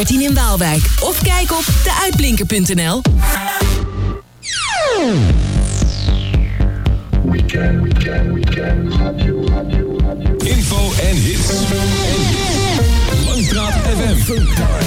13 in Waalwijk. Of kijk op deuitblinker.nl. Info en hits. Langstraat FM.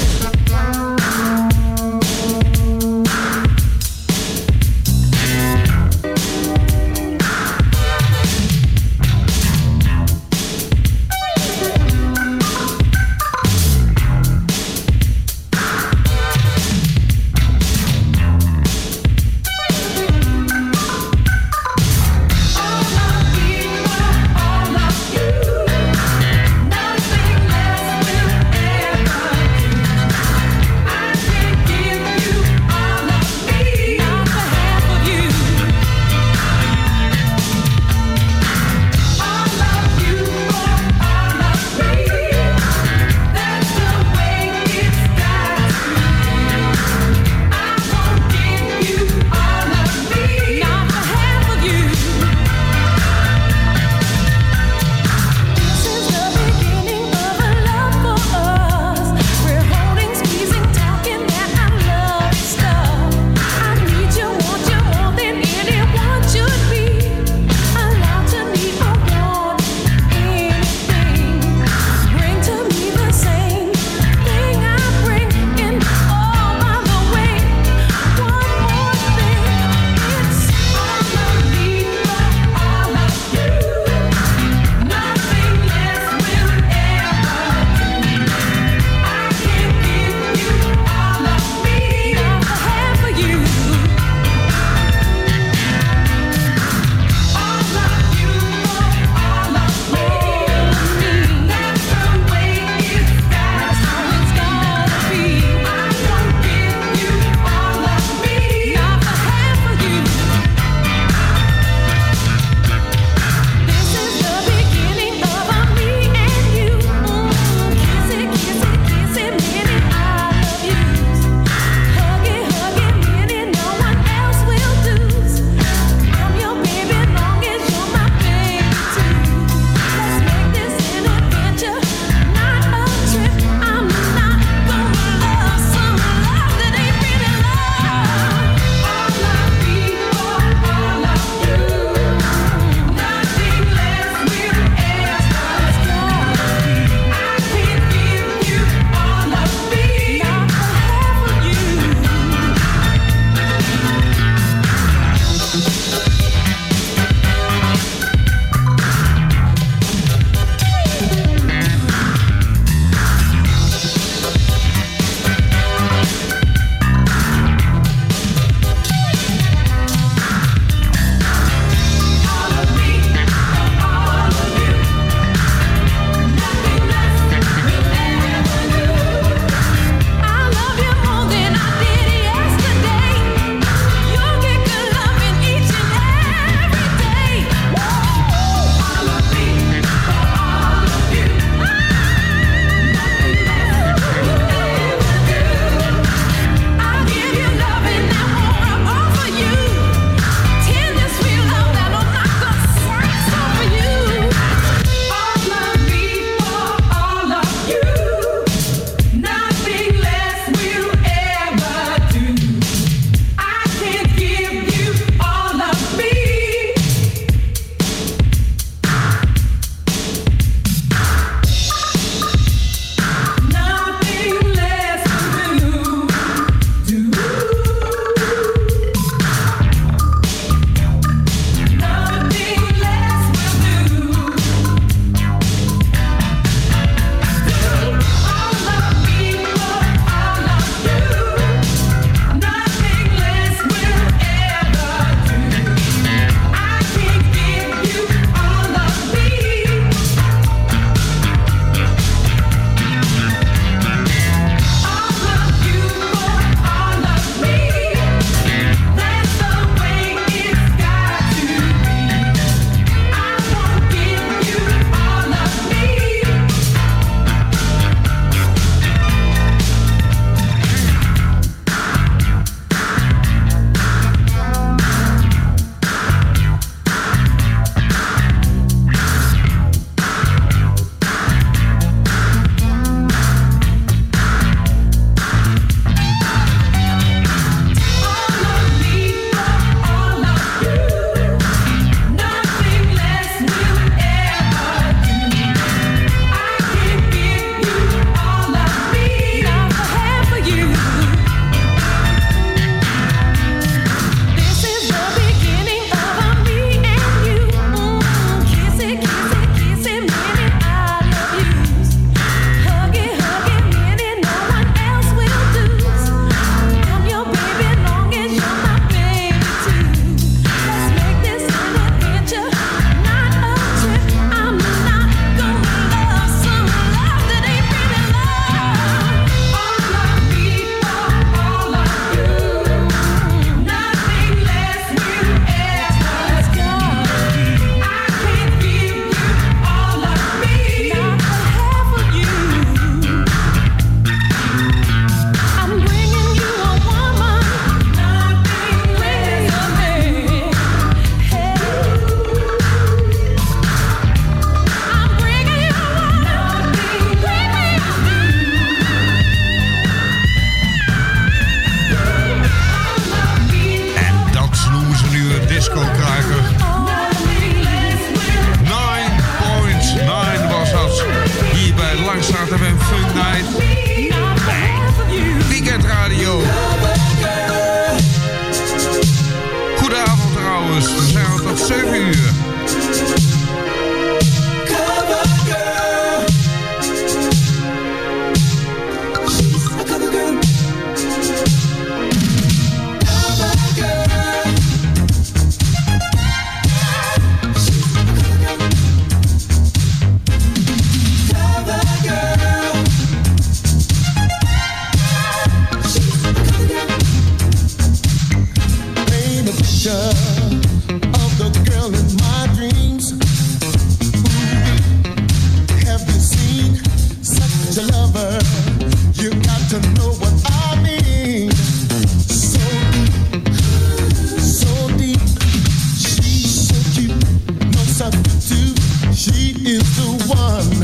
She is the one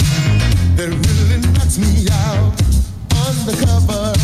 that really knocks me out undercover.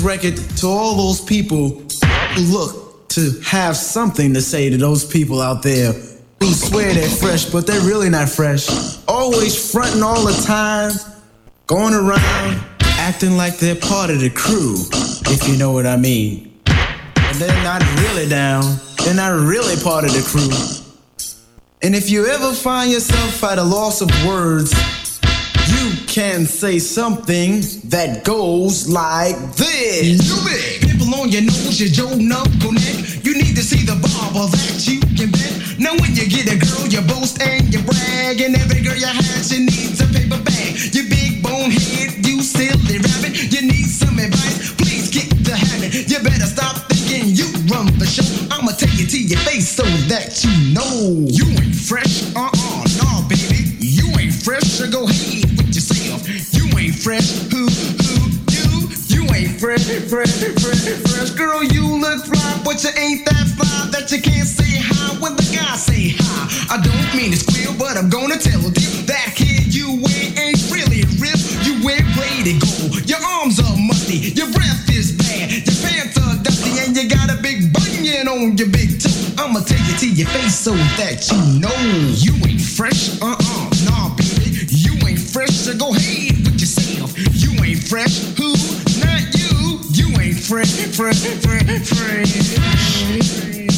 Record to all those people who look to have something to say to those people out there who swear they're fresh, but they're really not fresh. Always fronting all the time, going around acting like they're part of the crew, if you know what I mean. But they're not really down, they're not really part of the crew. And if you ever find yourself at a loss of words, can say something that goes like this. You big pimple on your nose, your Joe knuckle neck. You need to see the barber that you can bet. Now when you get a girl, you boast and you brag, and every girl you have, she needs a paper bag. You big bone head, you silly rabbit. You need some advice, please kick the habit. You better stop thinking you run the show. I'ma tell you to your face so that you know you ain't fresh. Uh-uh, nah, baby, you ain't fresh. So go ahead fresh. Who, who, you? You ain't fresh, fresh, fresh, fresh. Girl, you look fly, but you ain't that fly that you can't say hi when the guys say hi. I don't mean to squeal, but I'm gonna tell you that kid you wear ain't really real. You wear ready to go. Your arms are musty, your breath is bad, your pants are dusty, and you got a big bunion on your big toe. I'ma tell you to your face so that you know you ain't fresh. Uh-uh, nah, baby, you ain't fresh. So go ahead fresh. Who? Not you. You ain't fresh, fresh, fresh, fresh.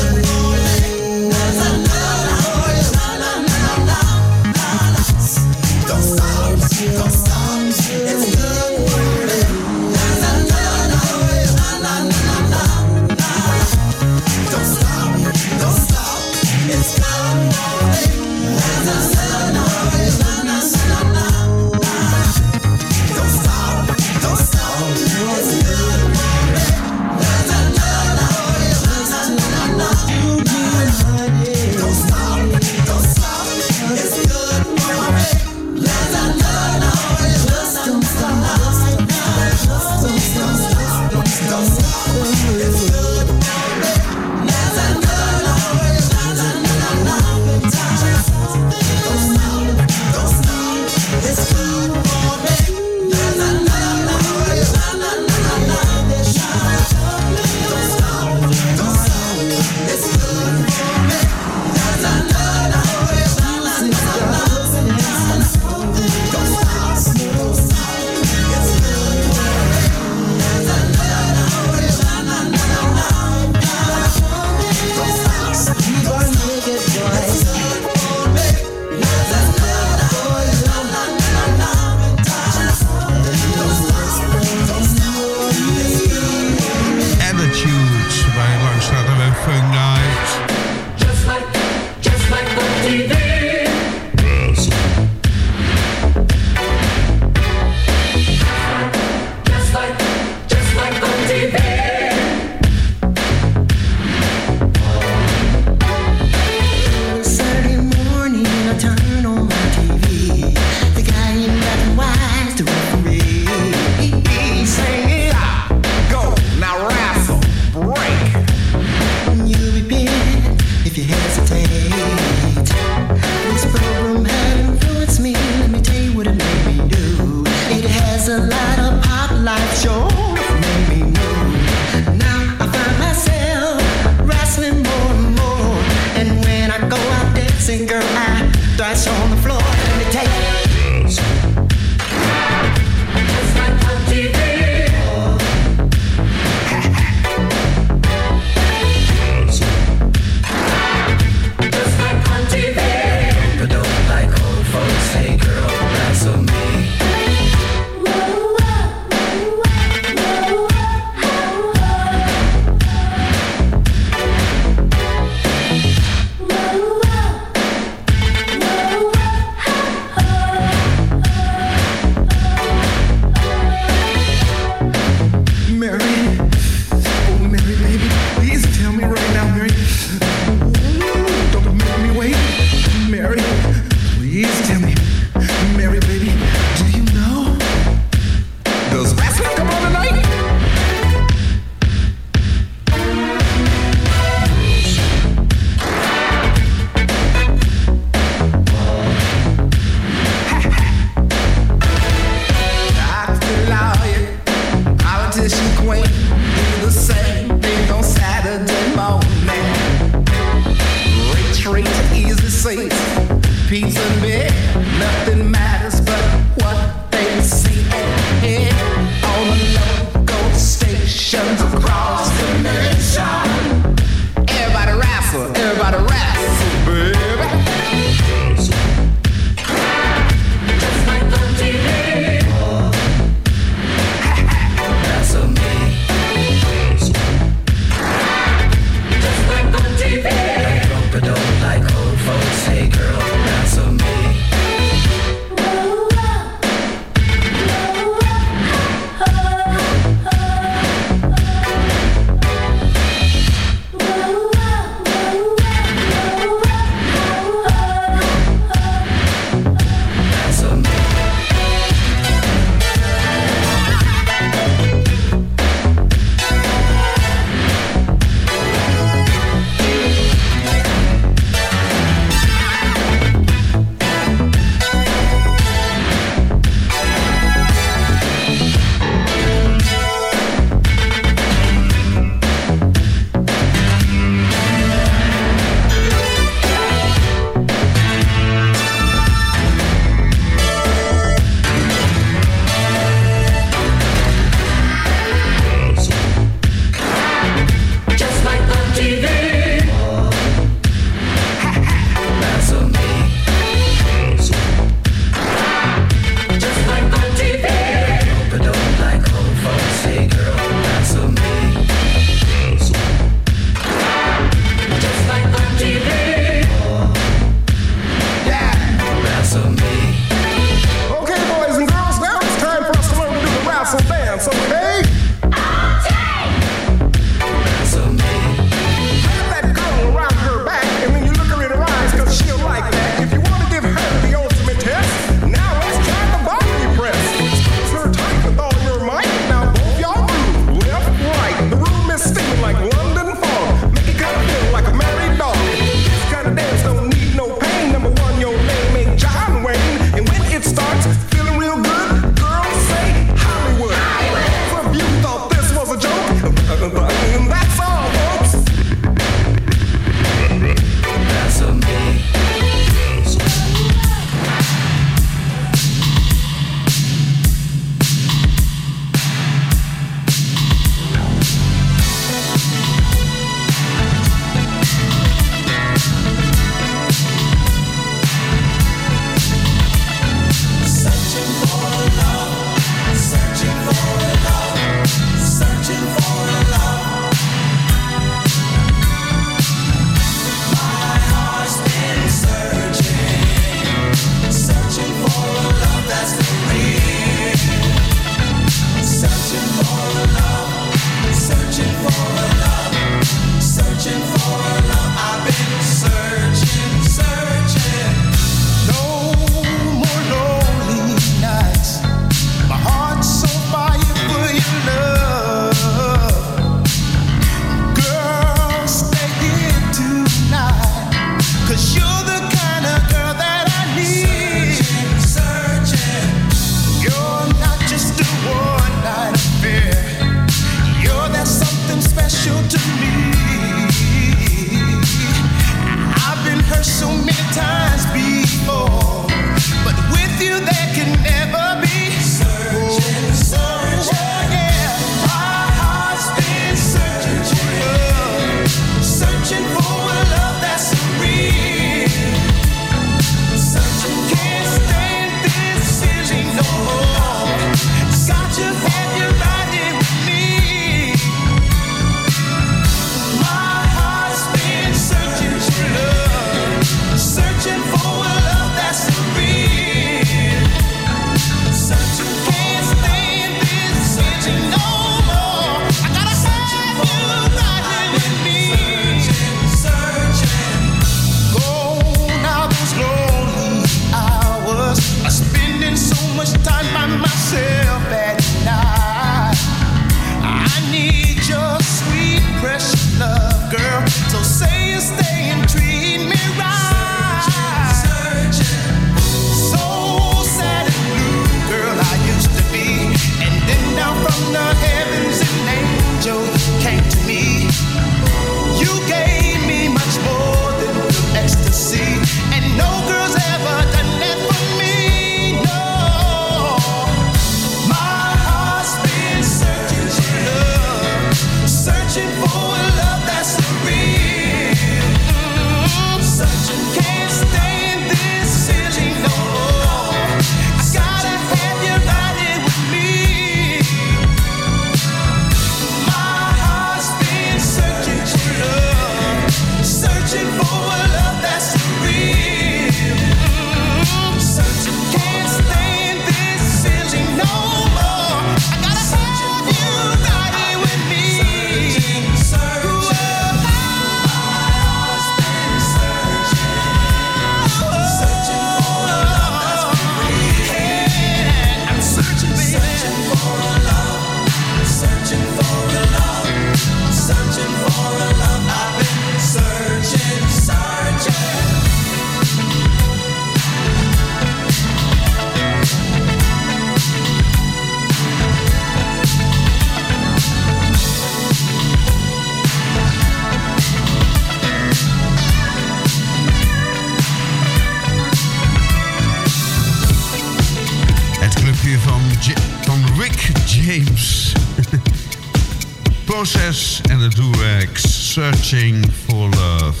Process and the Durex, Searching for Love.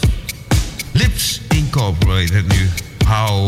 Lips Incorporated nu. How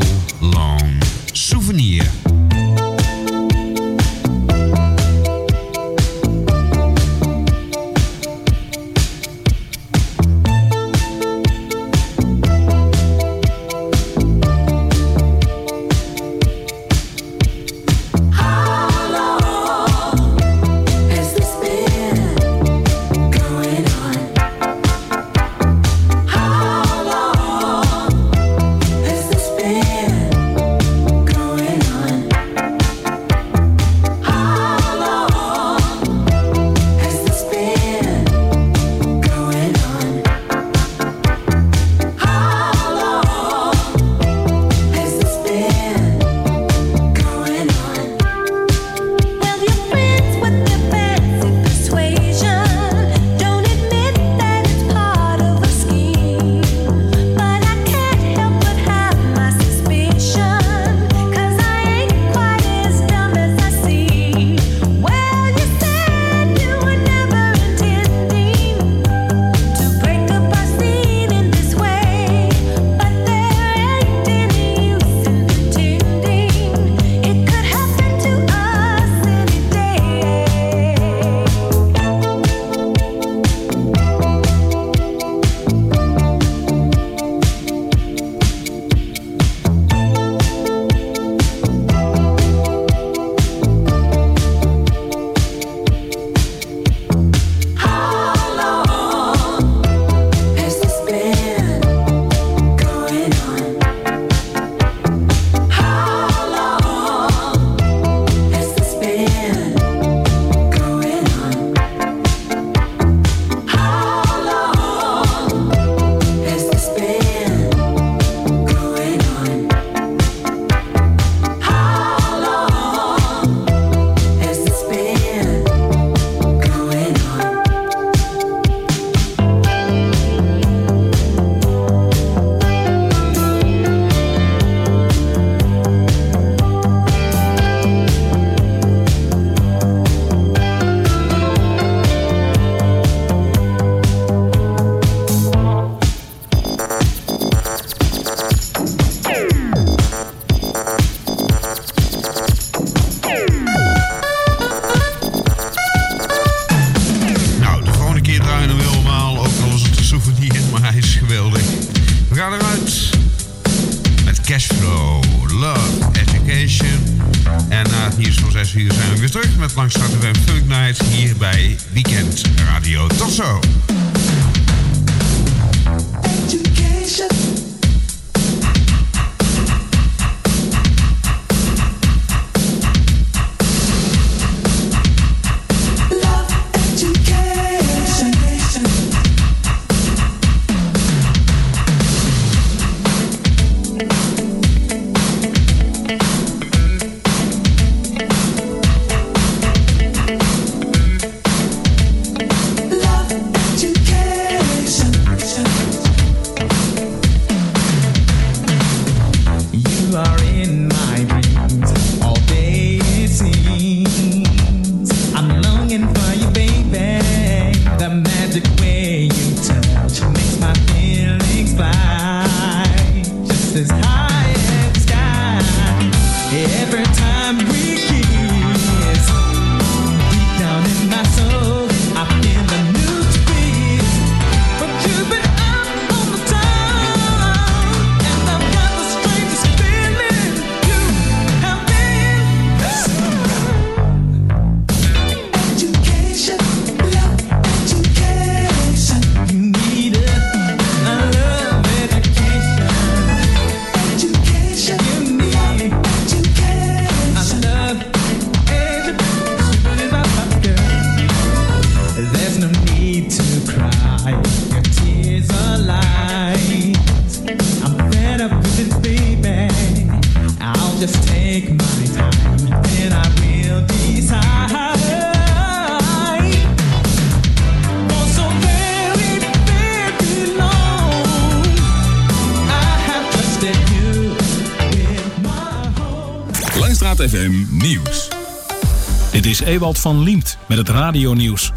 Ewald van Liemt met het radionieuws.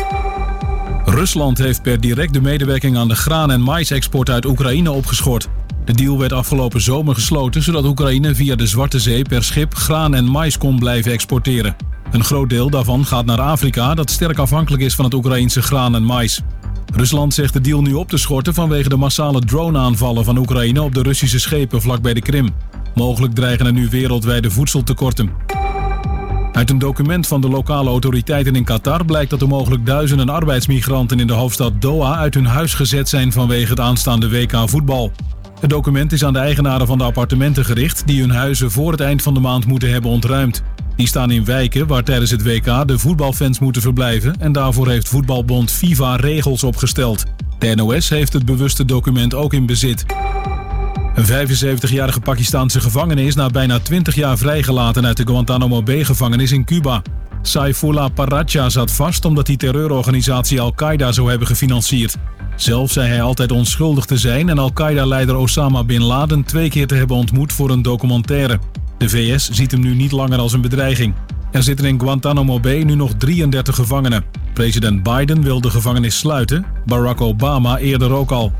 Rusland heeft per direct de medewerking aan de graan- en maïsexport uit Oekraïne opgeschort. De deal werd afgelopen zomer gesloten zodat Oekraïne via de Zwarte Zee per schip graan en mais kon blijven exporteren. Een groot deel daarvan gaat naar Afrika dat sterk afhankelijk is van het Oekraïnse graan en mais. Rusland zegt de deal nu op te schorten vanwege de massale drone-aanvallen van Oekraïne op de Russische schepen vlakbij de Krim. Mogelijk dreigen er nu wereldwijde voedseltekorten. Uit een document van de lokale autoriteiten in Qatar blijkt dat er mogelijk duizenden arbeidsmigranten in de hoofdstad Doha uit hun huis gezet zijn vanwege het aanstaande WK voetbal. Het document is aan de eigenaren van de appartementen gericht die hun huizen voor het eind van de maand moeten hebben ontruimd. Die staan in wijken waar tijdens het WK de voetbalfans moeten verblijven en daarvoor heeft voetbalbond FIFA regels opgesteld. De NOS heeft het bewuste document ook in bezit. Een 75-jarige Pakistaanse gevangene is na bijna 20 jaar vrijgelaten uit de Guantanamo Bay-gevangenis in Cuba. Saifullah Paracha zat vast omdat hij terreurorganisatie Al-Qaeda zou hebben gefinancierd. Zelf zei hij altijd onschuldig te zijn en Al-Qaeda-leider Osama Bin Laden twee keer te hebben ontmoet voor een documentaire. De VS ziet hem nu niet langer als een bedreiging. Er zitten in Guantanamo Bay nu nog 33 gevangenen. President Biden wil de gevangenis sluiten, Barack Obama eerder ook al.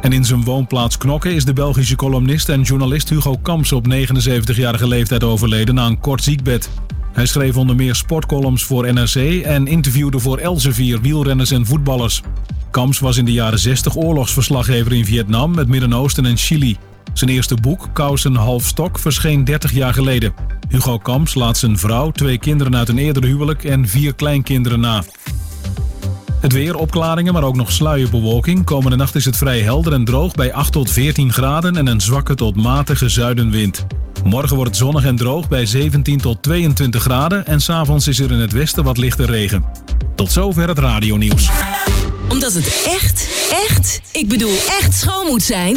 En in zijn woonplaats Knokke is de Belgische columnist en journalist Hugo Kamps op 79-jarige leeftijd overleden na een kort ziekbed. Hij schreef onder meer sportcolumns voor NRC en interviewde voor Elsevier wielrenners en voetballers. Kamps was in de jaren 60 oorlogsverslaggever in Vietnam, het Midden-Oosten en Chili. Zijn eerste boek, Kousen Half Stok, verscheen 30 jaar geleden. Hugo Kamps laat zijn vrouw, twee kinderen uit een eerdere huwelijk en vier kleinkinderen na. Het weer, opklaringen, maar ook nog sluierbewolking. Komende nacht is het vrij helder en droog bij 8 tot 14 graden en een zwakke tot matige zuidenwind. Morgen wordt het zonnig en droog bij 17 tot 22 graden en s'avonds is er in het westen wat lichte regen. Tot zover het radionieuws. Omdat het echt, echt, ik bedoel echt schoon moet zijn...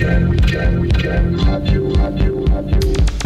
can, we can, we can can you, can, you, can, you.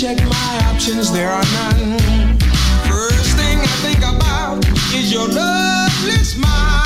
check my options, there are none. First thing I think about is your lovely smile.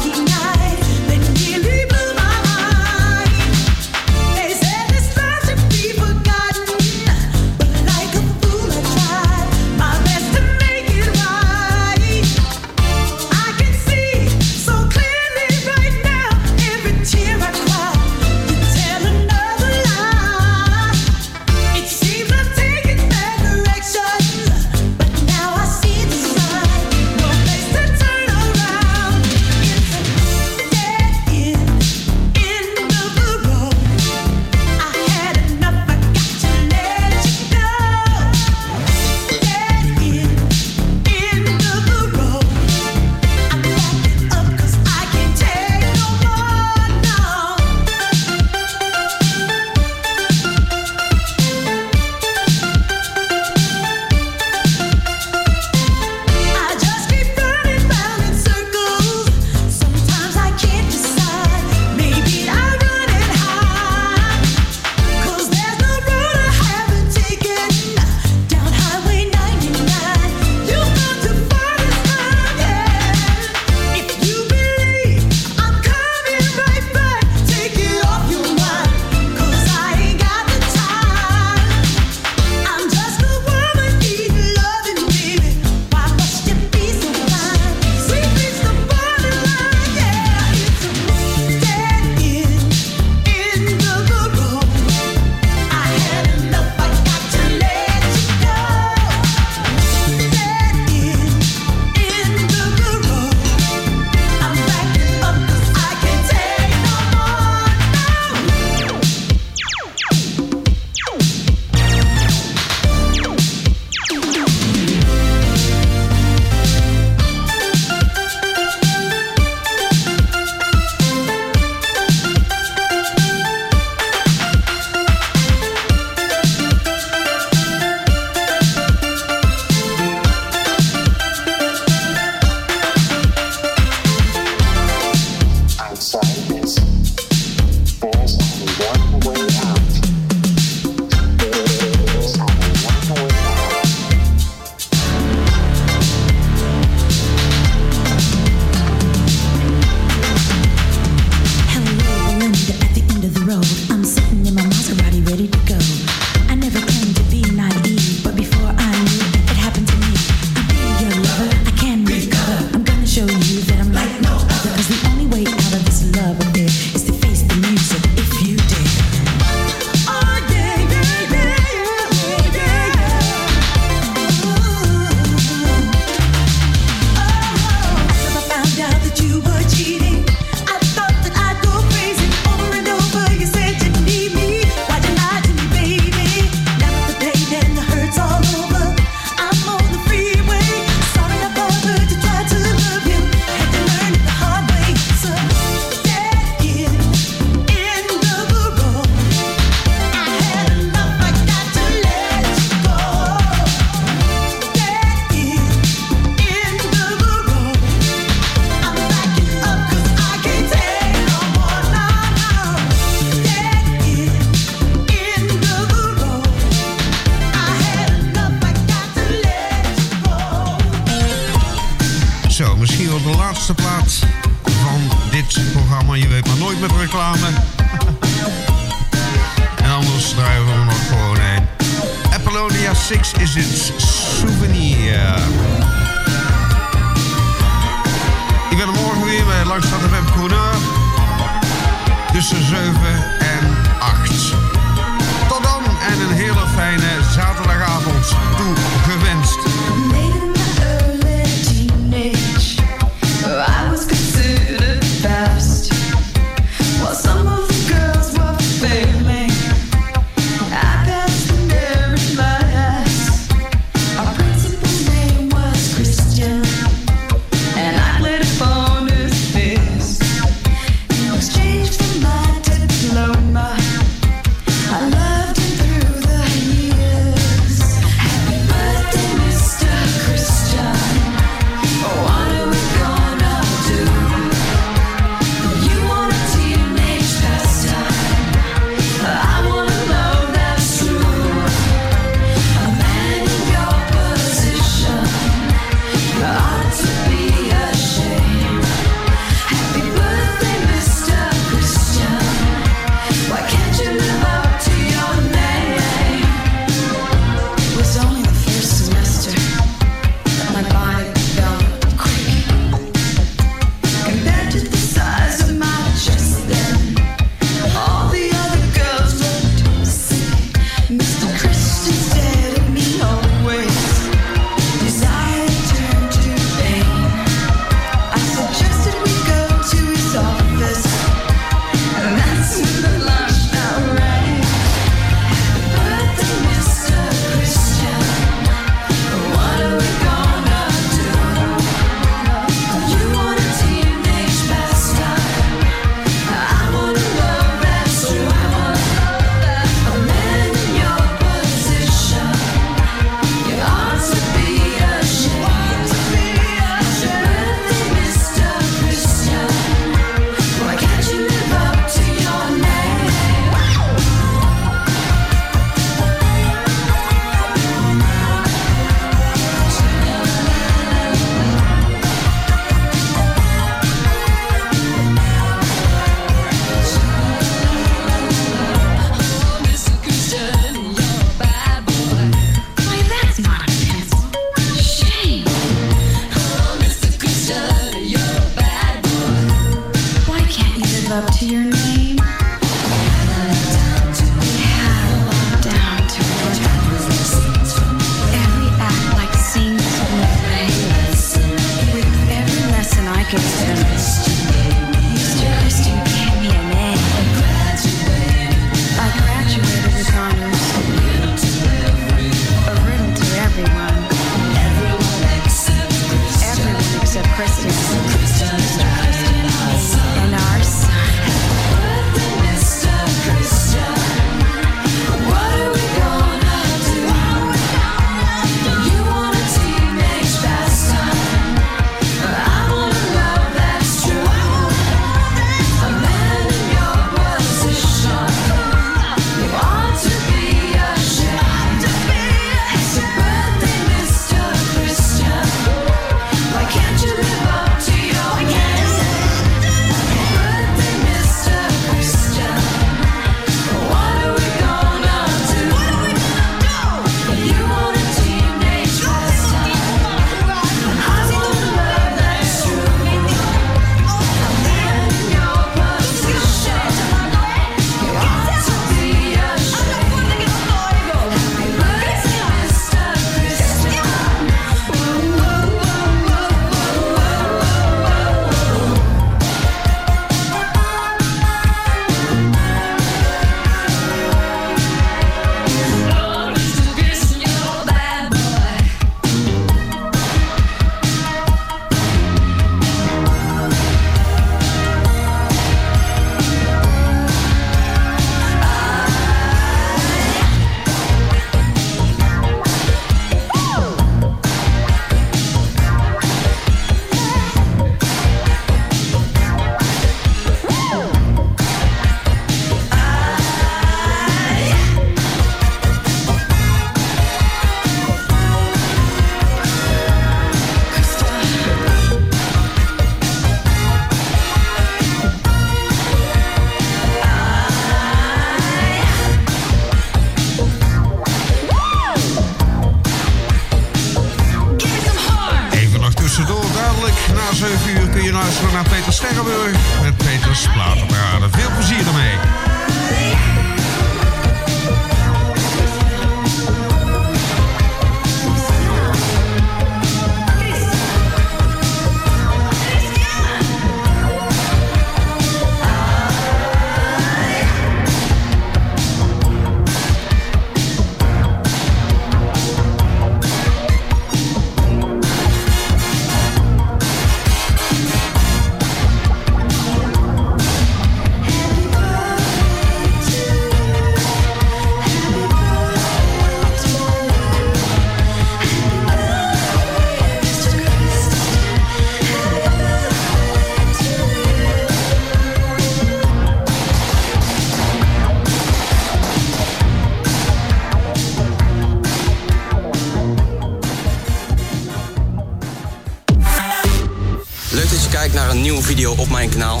Op mijn kanaal.